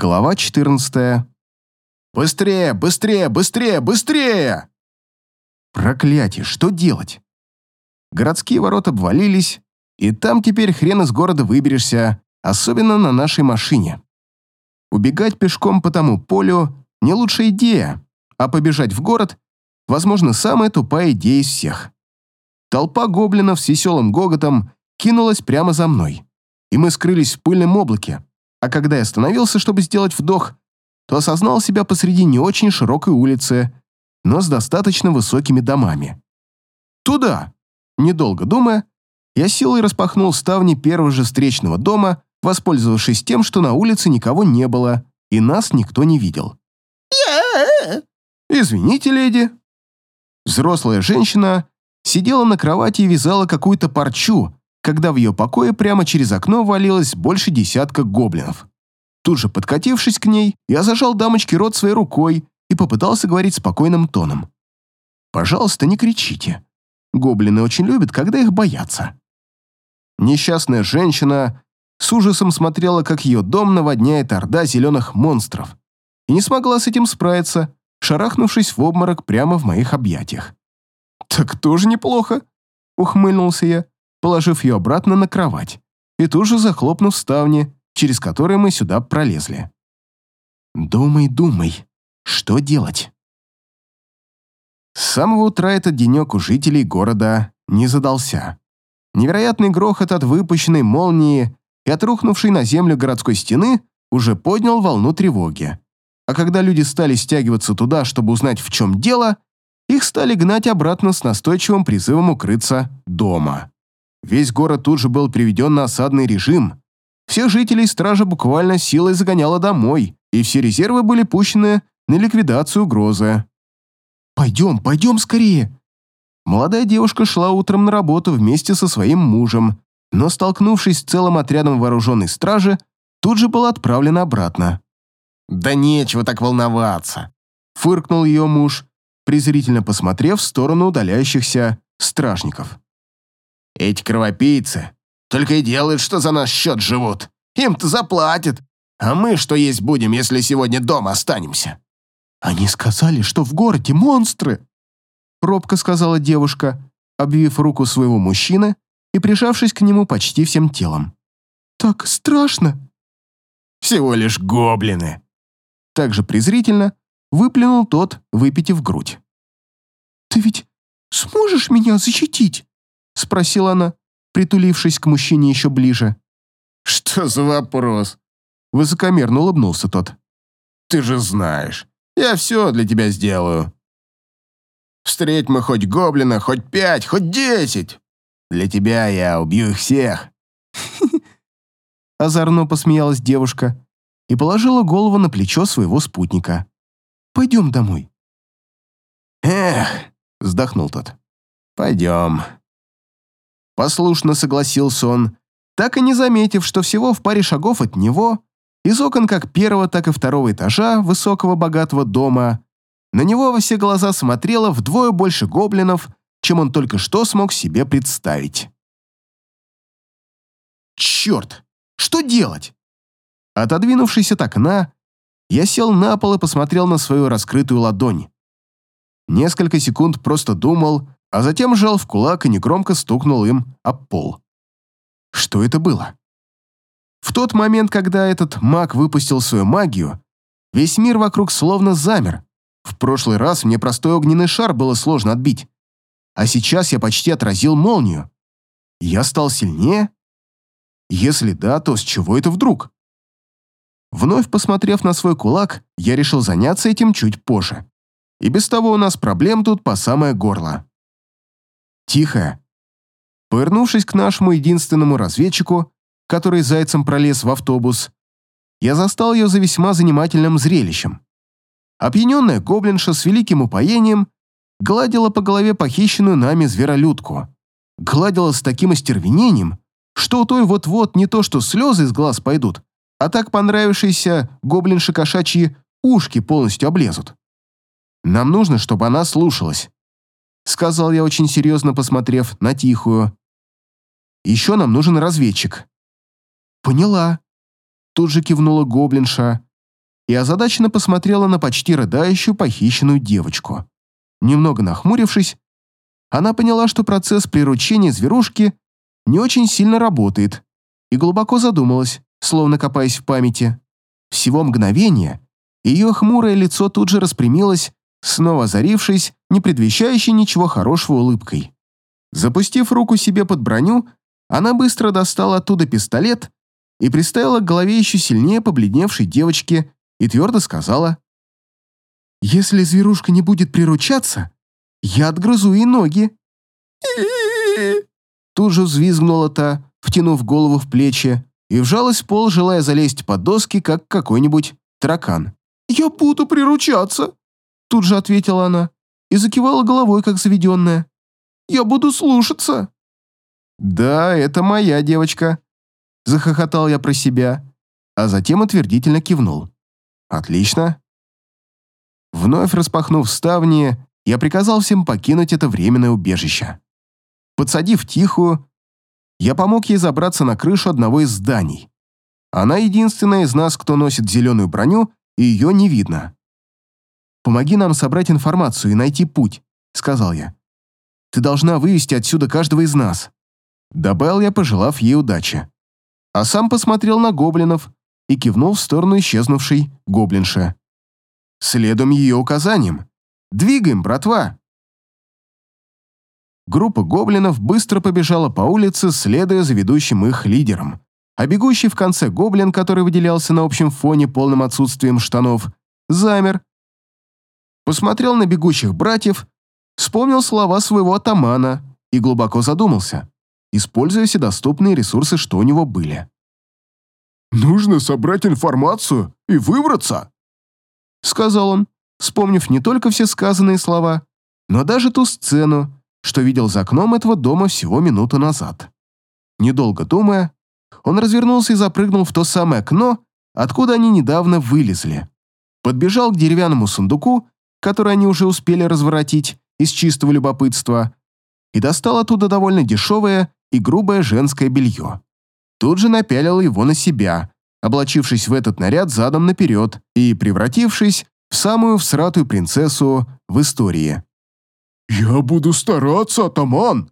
Глава 14. «Быстрее, быстрее, быстрее, быстрее!» Проклятие, что делать? Городские ворота обвалились, и там теперь хрен из города выберешься, особенно на нашей машине. Убегать пешком по тому полю – не лучшая идея, а побежать в город – возможно, самая тупая идея из всех. Толпа гоблинов с веселым гоготом кинулась прямо за мной, и мы скрылись в пыльном облаке, а когда я остановился, чтобы сделать вдох, то осознал себя посреди не очень широкой улицы, но с достаточно высокими домами. Туда! Недолго думая, я силой распахнул ставни первого же встречного дома, воспользовавшись тем, что на улице никого не было, и нас никто не видел. «Извините, леди». Взрослая женщина сидела на кровати и вязала какую-то парчу, когда в ее покое прямо через окно валилось больше десятка гоблинов. Тут же подкатившись к ней, я зажал дамочке рот своей рукой и попытался говорить спокойным тоном. «Пожалуйста, не кричите. Гоблины очень любят, когда их боятся». Несчастная женщина с ужасом смотрела, как ее дом наводняет орда зеленых монстров, и не смогла с этим справиться, шарахнувшись в обморок прямо в моих объятиях. «Так тоже неплохо», — ухмыльнулся я, положив ее обратно на кровать, и тут же захлопнув ставни, через которые мы сюда пролезли. «Думай, думай, что делать?» С самого утра этот денек у жителей города не задался. Невероятный грохот от выпущенной молнии и от рухнувшей на землю городской стены уже поднял волну тревоги. А когда люди стали стягиваться туда, чтобы узнать, в чем дело, их стали гнать обратно с настойчивым призывом укрыться дома. Весь город тут же был приведен на осадный режим. Всех жителей стража буквально силой загоняла домой, и все резервы были пущены на ликвидацию угрозы. «Пойдем, пойдем скорее!» Молодая девушка шла утром на работу вместе со своим мужем, но, столкнувшись с целым отрядом вооруженной стражи, тут же была отправлена обратно. «Да нечего так волноваться!» — фыркнул ее муж, презрительно посмотрев в сторону удаляющихся стражников. Эти кровопийцы только и делают, что за наш счет живут. Им-то заплатят. А мы что есть будем, если сегодня дома останемся?» «Они сказали, что в городе монстры!» Робко сказала девушка, обвив руку своего мужчины и прижавшись к нему почти всем телом. «Так страшно!» «Всего лишь гоблины!» Также презрительно выплюнул тот, выпитив грудь. «Ты ведь сможешь меня защитить?» Спросила она, притулившись к мужчине еще ближе. «Что за вопрос?» Высокомерно улыбнулся тот. «Ты же знаешь, я все для тебя сделаю. Встреть мы хоть гоблина, хоть пять, хоть десять. Для тебя я убью их всех». Озорно посмеялась девушка и положила голову на плечо своего спутника. «Пойдем домой». «Эх», — вздохнул тот, — «пойдем». Послушно согласился он, так и не заметив, что всего в паре шагов от него, из окон как первого, так и второго этажа высокого богатого дома, на него во все глаза смотрело вдвое больше гоблинов, чем он только что смог себе представить. «Черт! Что делать?» Отодвинувшись от окна, я сел на пол и посмотрел на свою раскрытую ладонь. Несколько секунд просто думал, а затем сжал в кулак и негромко стукнул им об пол. Что это было? В тот момент, когда этот маг выпустил свою магию, весь мир вокруг словно замер. В прошлый раз мне простой огненный шар было сложно отбить, а сейчас я почти отразил молнию. Я стал сильнее? Если да, то с чего это вдруг? Вновь посмотрев на свой кулак, я решил заняться этим чуть позже. И без того у нас проблем тут по самое горло. Тихо. Повернувшись к нашему единственному разведчику, который зайцем пролез в автобус, я застал ее за весьма занимательным зрелищем. Опьяненная гоблинша с великим упоением гладила по голове похищенную нами зверолюдку. Гладила с таким остервенением, что у той вот-вот не то что слезы из глаз пойдут, а так понравившиеся гоблинши кошачьи ушки полностью облезут. Нам нужно, чтобы она слушалась сказал я очень серьезно, посмотрев на Тихую. «Еще нам нужен разведчик». «Поняла», — тут же кивнула гоблинша и озадаченно посмотрела на почти рыдающую похищенную девочку. Немного нахмурившись, она поняла, что процесс приручения зверушки не очень сильно работает, и глубоко задумалась, словно копаясь в памяти. Всего мгновение, ее хмурое лицо тут же распрямилось, снова озарившись, не предвещающей ничего хорошего улыбкой. Запустив руку себе под броню, она быстро достала оттуда пистолет и приставила к голове еще сильнее побледневшей девочки и твердо сказала, «Если зверушка не будет приручаться, я отгрызу ей ноги». Тут же взвизгнула та, втянув голову в плечи, и вжалась в пол, желая залезть под доски, как какой-нибудь таракан. «Я буду приручаться», — тут же ответила она и закивала головой, как заведенная. «Я буду слушаться». «Да, это моя девочка», — захохотал я про себя, а затем утвердительно кивнул. «Отлично». Вновь распахнув ставни, я приказал всем покинуть это временное убежище. Подсадив Тихую, я помог ей забраться на крышу одного из зданий. Она единственная из нас, кто носит зеленую броню, и ее не видно. «Помоги нам собрать информацию и найти путь», — сказал я. «Ты должна вывести отсюда каждого из нас», — добавил я, пожелав ей удачи. А сам посмотрел на гоблинов и кивнул в сторону исчезнувшей гоблинши. «Следуем ее указаниям. Двигаем, братва!» Группа гоблинов быстро побежала по улице, следуя за ведущим их лидером. А бегущий в конце гоблин, который выделялся на общем фоне полным отсутствием штанов, замер. Посмотрел на бегущих братьев, вспомнил слова своего атамана и глубоко задумался, используя все доступные ресурсы, что у него были. «Нужно собрать информацию и выбраться», — сказал он, вспомнив не только все сказанные слова, но даже ту сцену, что видел за окном этого дома всего минуту назад. Недолго думая, он развернулся и запрыгнул в то самое окно, откуда они недавно вылезли. Подбежал к деревянному сундуку, который они уже успели разворотить из чистого любопытства, и достал оттуда довольно дешевое и грубое женское белье. Тут же напялил его на себя, облачившись в этот наряд задом наперед и превратившись в самую всратую принцессу в истории. «Я буду стараться, атаман!»